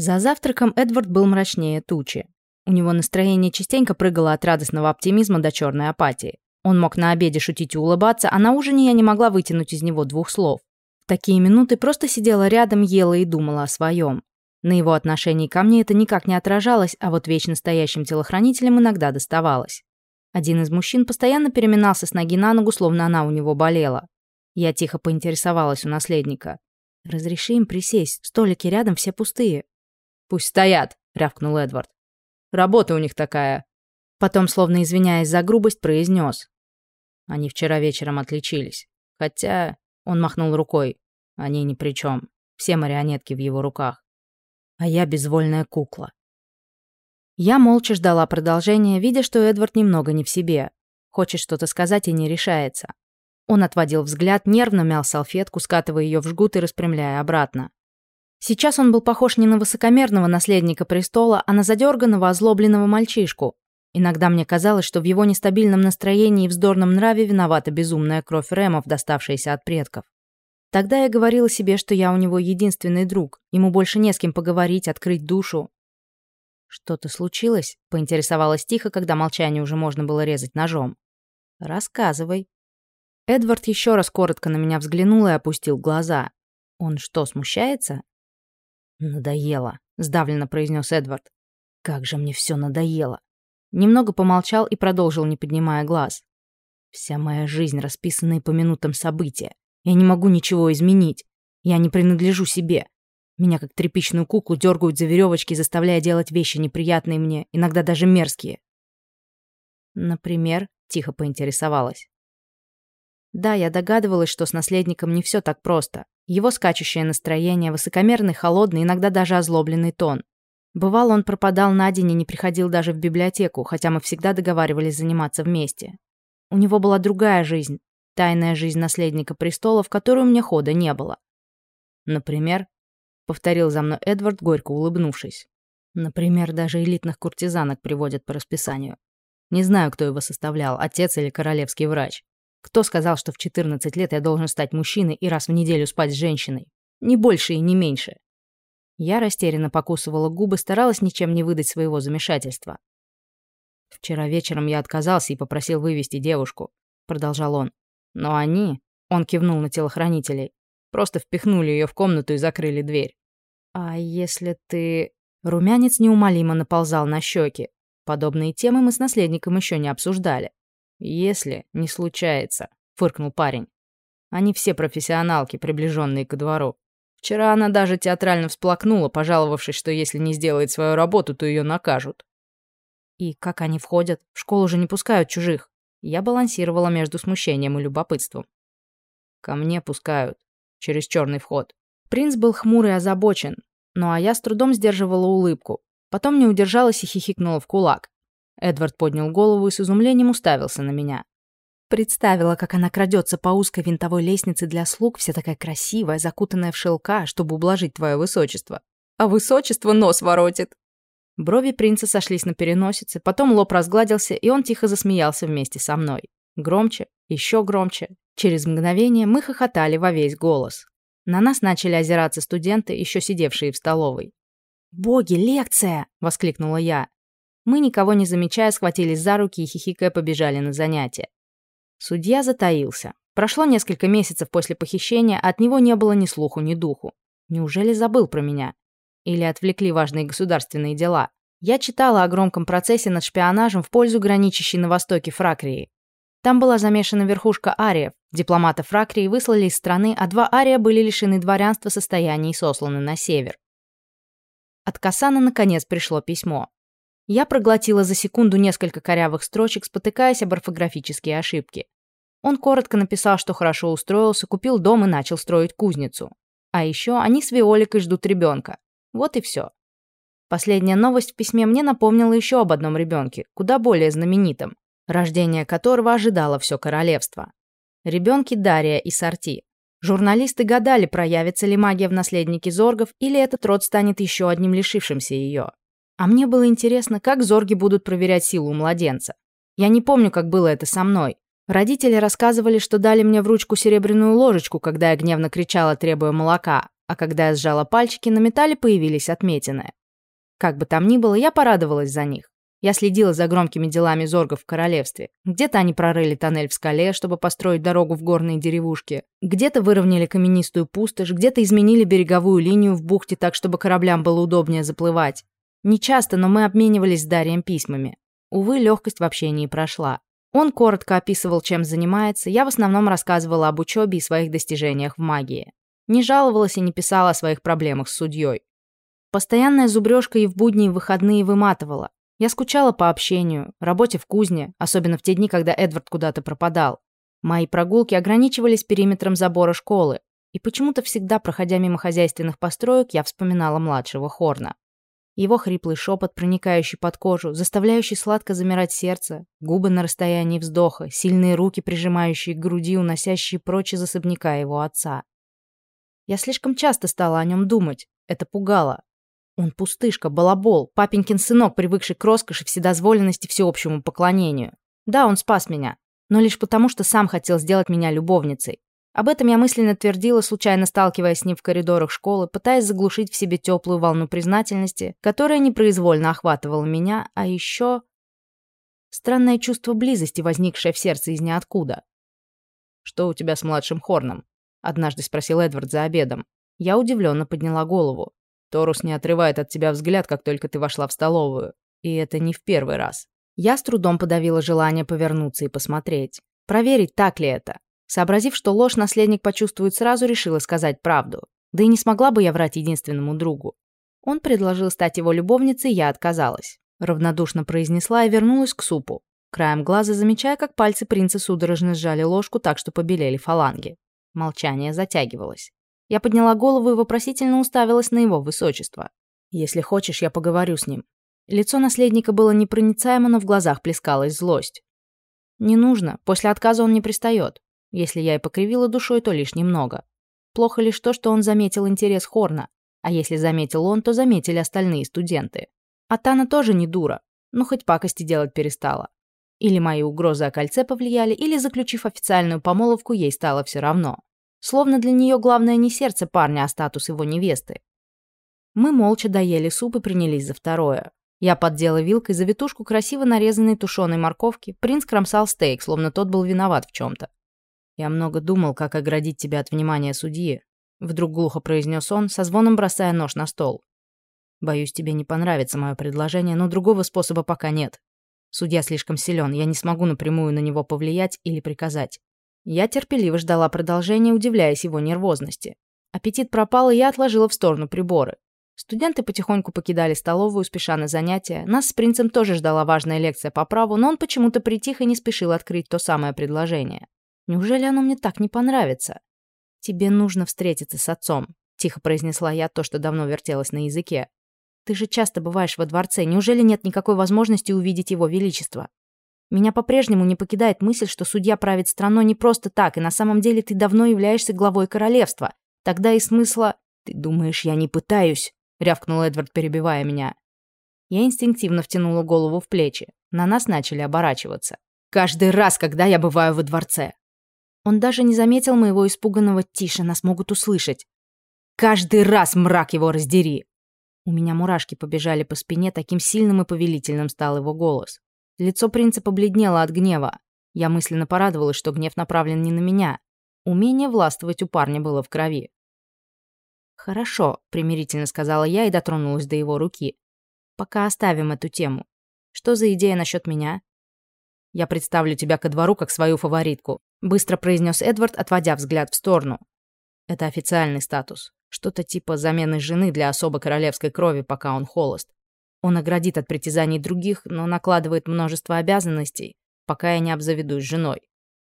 За завтраком Эдвард был мрачнее тучи. У него настроение частенько прыгало от радостного оптимизма до черной апатии. Он мог на обеде шутить и улыбаться, а на ужине я не могла вытянуть из него двух слов. В такие минуты просто сидела рядом, ела и думала о своем. На его отношении ко мне это никак не отражалось, а вот вечно стоящим телохранителям иногда доставалось. Один из мужчин постоянно переминался с ноги на ногу, словно она у него болела. Я тихо поинтересовалась у наследника. «Разреши им присесть, столики рядом все пустые». «Пусть стоят», — рявкнул Эдвард. «Работа у них такая». Потом, словно извиняясь за грубость, произнес. Они вчера вечером отличились. Хотя... Он махнул рукой. Они ни при чем. Все марионетки в его руках. А я безвольная кукла. Я молча ждала продолжения, видя, что Эдвард немного не в себе. Хочет что-то сказать и не решается. Он отводил взгляд, нервно мял салфетку, скатывая ее в жгут и распрямляя обратно. Сейчас он был похож не на высокомерного наследника престола, а на задерганного, озлобленного мальчишку. Иногда мне казалось, что в его нестабильном настроении и вздорном нраве виновата безумная кровь Рэмов, доставшаяся от предков. Тогда я говорила себе, что я у него единственный друг, ему больше не с кем поговорить, открыть душу. «Что-то случилось?» — поинтересовалась тихо, когда молчание уже можно было резать ножом. «Рассказывай». Эдвард еще раз коротко на меня взглянул и опустил глаза. «Он что, смущается?» «Надоело», — сдавленно произнес Эдвард. «Как же мне все надоело!» Немного помолчал и продолжил, не поднимая глаз. «Вся моя жизнь расписана и по минутам события. Я не могу ничего изменить. Я не принадлежу себе. Меня как тряпичную куклу дергают за веревочки, заставляя делать вещи неприятные мне, иногда даже мерзкие. Например, тихо поинтересовалась. Да, я догадывалась, что с наследником не все так просто его скачущее настроение, высокомерный, холодный, иногда даже озлобленный тон. Бывало, он пропадал на день и не приходил даже в библиотеку, хотя мы всегда договаривались заниматься вместе. У него была другая жизнь, тайная жизнь наследника престола, в которую мне хода не было. Например, повторил за мной Эдвард, горько улыбнувшись. Например, даже элитных куртизанок приводят по расписанию. Не знаю, кто его составлял, отец или королевский врач. Кто сказал, что в 14 лет я должен стать мужчиной и раз в неделю спать с женщиной? Не больше и не меньше. Я растерянно покусывала губы, старалась ничем не выдать своего замешательства. «Вчера вечером я отказался и попросил вывести девушку», — продолжал он. «Но они...» — он кивнул на телохранителей. «Просто впихнули ее в комнату и закрыли дверь». «А если ты...» Румянец неумолимо наползал на щеки. Подобные темы мы с «Если не случается», — фыркнул парень. «Они все профессионалки, приближенные ко двору. Вчера она даже театрально всплакнула, пожаловавшись, что если не сделает свою работу, то ее накажут». «И как они входят? В школу же не пускают чужих». Я балансировала между смущением и любопытством. «Ко мне пускают. Через черный вход». Принц был хмур и озабочен, ну а я с трудом сдерживала улыбку. Потом не удержалась и хихикнула в кулак. Эдвард поднял голову и с изумлением уставился на меня. Представила, как она крадется по узкой винтовой лестнице для слуг, вся такая красивая, закутанная в шелка, чтобы ублажить твое высочество. А высочество нос воротит. Брови принца сошлись на переносице, потом лоб разгладился, и он тихо засмеялся вместе со мной. Громче, еще громче. Через мгновение мы хохотали во весь голос. На нас начали озираться студенты, еще сидевшие в столовой. «Боги, лекция!» — воскликнула я. Мы, никого не замечая, схватились за руки и хихикая побежали на занятия. Судья затаился. Прошло несколько месяцев после похищения, а от него не было ни слуху, ни духу. Неужели забыл про меня? Или отвлекли важные государственные дела? Я читала о громком процессе над шпионажем в пользу граничащей на востоке Фракрии. Там была замешана верхушка ариев. Дипломаты Фракрии выслали из страны, а два ария были лишены дворянства состояния и сосланы на север. От Касана наконец пришло письмо. Я проглотила за секунду несколько корявых строчек, спотыкаясь об орфографические ошибки. Он коротко написал, что хорошо устроился, купил дом и начал строить кузницу. А еще они с Виоликой ждут ребенка. Вот и все. Последняя новость в письме мне напомнила еще об одном ребенке, куда более знаменитом, рождение которого ожидало все королевство. Ребенки Дария и Сорти. Журналисты гадали, проявится ли магия в наследнике Зоргов, или этот род станет еще одним лишившимся ее. А мне было интересно, как зорги будут проверять силу младенца. Я не помню, как было это со мной. Родители рассказывали, что дали мне в ручку серебряную ложечку, когда я гневно кричала, требуя молока. А когда я сжала пальчики, на металле появились отметины. Как бы там ни было, я порадовалась за них. Я следила за громкими делами зоргов в королевстве. Где-то они прорыли тоннель в скале, чтобы построить дорогу в горные деревушки. Где-то выровняли каменистую пустошь, где-то изменили береговую линию в бухте так, чтобы кораблям было удобнее заплывать. Не часто, но мы обменивались с Дарием письмами. Увы, легкость в общении прошла. Он коротко описывал, чем занимается, я в основном рассказывала об учебе и своих достижениях в магии. Не жаловалась и не писала о своих проблемах с судьей. Постоянная зубрежка и в будни, и в выходные выматывала. Я скучала по общению, работе в кузне, особенно в те дни, когда Эдвард куда-то пропадал. Мои прогулки ограничивались периметром забора школы, и почему-то всегда, проходя мимо хозяйственных построек, я вспоминала младшего Хорна. Его хриплый шепот, проникающий под кожу, заставляющий сладко замирать сердце, губы на расстоянии вздоха, сильные руки, прижимающие к груди, уносящие прочь из особняка его отца. Я слишком часто стала о нем думать. Это пугало. Он пустышка, балабол, папенькин сынок, привыкший к роскоши, вседозволенности, всеобщему поклонению. Да, он спас меня, но лишь потому, что сам хотел сделать меня любовницей. Об этом я мысленно твердила, случайно сталкиваясь с ним в коридорах школы, пытаясь заглушить в себе теплую волну признательности, которая непроизвольно охватывала меня, а еще... Странное чувство близости, возникшее в сердце из ниоткуда. «Что у тебя с младшим Хорном?» — однажды спросил Эдвард за обедом. Я удивленно подняла голову. Торус не отрывает от тебя взгляд, как только ты вошла в столовую. И это не в первый раз. Я с трудом подавила желание повернуться и посмотреть. Проверить, так ли это. Сообразив, что ложь наследник почувствует сразу, решила сказать правду. Да и не смогла бы я врать единственному другу. Он предложил стать его любовницей, я отказалась. Равнодушно произнесла и вернулась к супу, краем глаза замечая, как пальцы принца судорожно сжали ложку так, что побелели фаланги. Молчание затягивалось. Я подняла голову и вопросительно уставилась на его высочество. «Если хочешь, я поговорю с ним». Лицо наследника было непроницаемо, но в глазах плескалась злость. «Не нужно. После отказа он не пристает. Если я и покривила душой, то лишь немного. Плохо лишь то, что он заметил интерес Хорна. А если заметил он, то заметили остальные студенты. А Тана тоже не дура, но хоть пакости делать перестала. Или мои угрозы о кольце повлияли, или, заключив официальную помолвку, ей стало все равно. Словно для нее главное не сердце парня, а статус его невесты. Мы молча доели суп и принялись за второе. Я поддела вилкой завитушку красиво нарезанной тушеной морковки, принц кромсал стейк, словно тот был виноват в чем-то. Я много думал, как оградить тебя от внимания судьи. Вдруг глухо произнес он, со звоном бросая нож на стол. Боюсь, тебе не понравится мое предложение, но другого способа пока нет. Судья слишком силен, я не смогу напрямую на него повлиять или приказать. Я терпеливо ждала продолжения, удивляясь его нервозности. Аппетит пропал, и я отложила в сторону приборы. Студенты потихоньку покидали столовую, спеша на занятия. Нас с принцем тоже ждала важная лекция по праву, но он почему-то притих и не спешил открыть то самое предложение. Неужели оно мне так не понравится? Тебе нужно встретиться с отцом, тихо произнесла я то, что давно вертелось на языке. Ты же часто бываешь во дворце, неужели нет никакой возможности увидеть его величество? Меня по-прежнему не покидает мысль, что судья правит страной не просто так, и на самом деле ты давно являешься главой королевства. Тогда и смысла... Ты думаешь, я не пытаюсь? рявкнул Эдвард, перебивая меня. Я инстинктивно втянула голову в плечи. На нас начали оборачиваться. Каждый раз, когда я бываю во дворце, он даже не заметил моего испуганного «Тише, нас могут услышать». «Каждый раз мрак его раздери!» У меня мурашки побежали по спине, таким сильным и повелительным стал его голос. Лицо принца побледнело от гнева. Я мысленно порадовалась, что гнев направлен не на меня. Умение властвовать у парня было в крови. «Хорошо», — примирительно сказала я и дотронулась до его руки. «Пока оставим эту тему. Что за идея насчет меня?» «Я представлю тебя ко двору как свою фаворитку. быстро произнес Эдвард, отводя взгляд в сторону. «Это официальный статус. Что-то типа замены жены для особо королевской крови, пока он холост. Он оградит от притязаний других, но накладывает множество обязанностей, пока я не обзаведусь женой.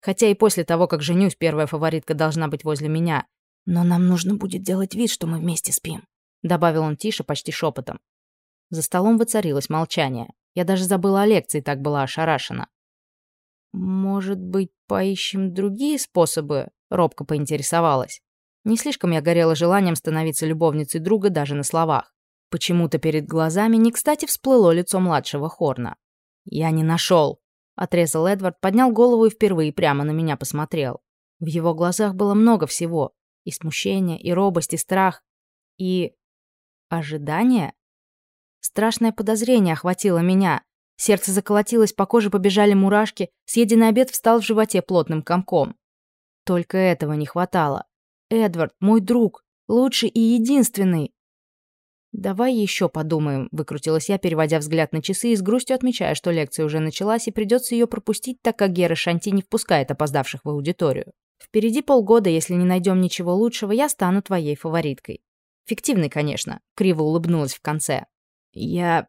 Хотя и после того, как женюсь, первая фаворитка должна быть возле меня. Но нам нужно будет делать вид, что мы вместе спим», — добавил он тише, почти шепотом. За столом воцарилось молчание. Я даже забыла о «Может быть, поищем другие способы?» — робко поинтересовалась. Не слишком я горела желанием становиться любовницей друга даже на словах. Почему-то перед глазами не кстати всплыло лицо младшего Хорна. «Я не нашел», — отрезал Эдвард, поднял голову и впервые прямо на меня посмотрел. В его глазах было много всего. И смущение, и робость, и страх, и... ожидание? Страшное подозрение охватило меня. Сердце заколотилось, по коже побежали мурашки, съеденный обед встал в животе плотным комком. Только этого не хватало. Эдвард, мой друг, лучший и единственный. «Давай еще подумаем», — выкрутилась я, переводя взгляд на часы и с грустью отмечая, что лекция уже началась и придется ее пропустить, так как Гера Шанти не впускает опоздавших в аудиторию. «Впереди полгода, если не найдем ничего лучшего, я стану твоей фавориткой». «Фиктивной, конечно», — криво улыбнулась в конце. «Я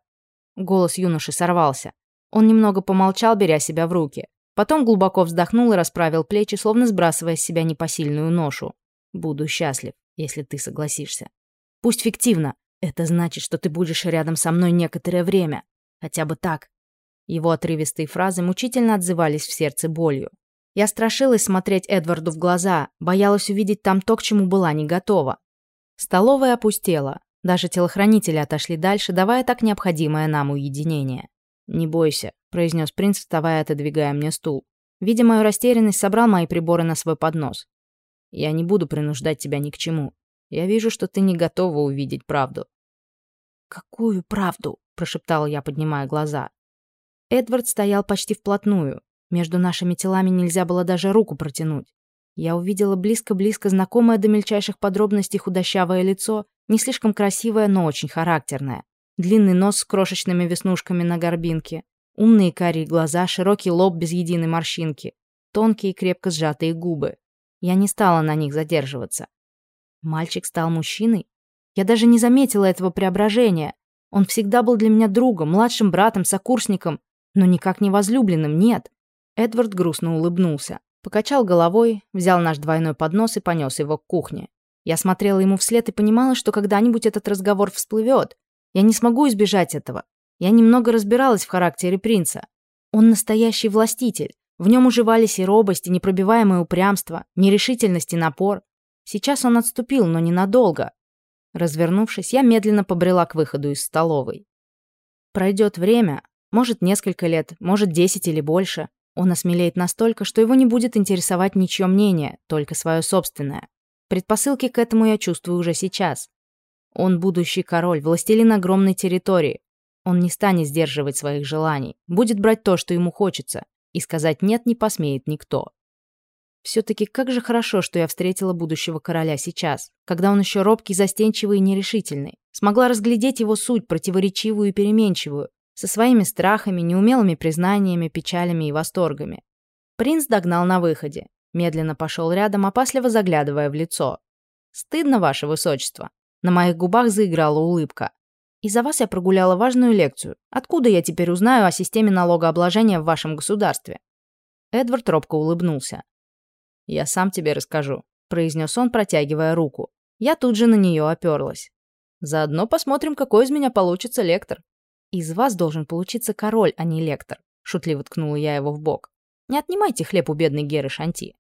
Голос юноши сорвался. Он немного помолчал, беря себя в руки. Потом глубоко вздохнул и расправил плечи, словно сбрасывая с себя непосильную ношу. «Буду счастлив, если ты согласишься. Пусть фиктивно. Это значит, что ты будешь рядом со мной некоторое время. Хотя бы так». Его отрывистые фразы мучительно отзывались в сердце болью. Я страшилась смотреть Эдварду в глаза, боялась увидеть там то, к чему была не готова. Столовая опустела. Даже телохранители отошли дальше, давая так необходимое нам уединение. «Не бойся», — произнес принц, вставая, отодвигая мне стул. Видя мою растерянность, собрал мои приборы на свой поднос. «Я не буду принуждать тебя ни к чему. Я вижу, что ты не готова увидеть правду». «Какую правду?» — прошептала я, поднимая глаза. Эдвард стоял почти вплотную. Между нашими телами нельзя было даже руку протянуть. Я увидела близко-близко знакомое до мельчайших подробностей худощавое лицо не слишком красивое, но очень характерное. Длинный нос с крошечными веснушками на горбинке, умные карие глаза, широкий лоб без единой морщинки, тонкие и крепко сжатые губы. Я не стала на них задерживаться. Мальчик стал мужчиной? Я даже не заметила этого преображения. Он всегда был для меня другом, младшим братом, сокурсником, но никак не возлюбленным, нет. Эдвард грустно улыбнулся. Покачал головой, взял наш двойной поднос и понес его к кухне. Я смотрела ему вслед и понимала, что когда-нибудь этот разговор всплывет. Я не смогу избежать этого. Я немного разбиралась в характере принца. Он настоящий властитель. В нем уживались и робость, и непробиваемое упрямство, нерешительность и напор. Сейчас он отступил, но ненадолго. Развернувшись, я медленно побрела к выходу из столовой. Пройдет время, может, несколько лет, может, десять или больше. Он осмелеет настолько, что его не будет интересовать ничье мнение, только свое собственное. Предпосылки к этому я чувствую уже сейчас. Он будущий король, властелин огромной территории. Он не станет сдерживать своих желаний, будет брать то, что ему хочется, и сказать «нет» не посмеет никто. Все-таки как же хорошо, что я встретила будущего короля сейчас, когда он еще робкий, застенчивый и нерешительный. Смогла разглядеть его суть, противоречивую и переменчивую, со своими страхами, неумелыми признаниями, печалями и восторгами. Принц догнал на выходе медленно пошел рядом, опасливо заглядывая в лицо. «Стыдно, ваше высочество!» На моих губах заиграла улыбка. «Из-за вас я прогуляла важную лекцию. Откуда я теперь узнаю о системе налогообложения в вашем государстве?» Эдвард робко улыбнулся. «Я сам тебе расскажу», — произнес он, протягивая руку. Я тут же на нее оперлась. «Заодно посмотрим, какой из меня получится лектор». «Из вас должен получиться король, а не лектор», — шутливо ткнула я его в бок.«Не отнимайте хлеб у бедной Геры Шанти».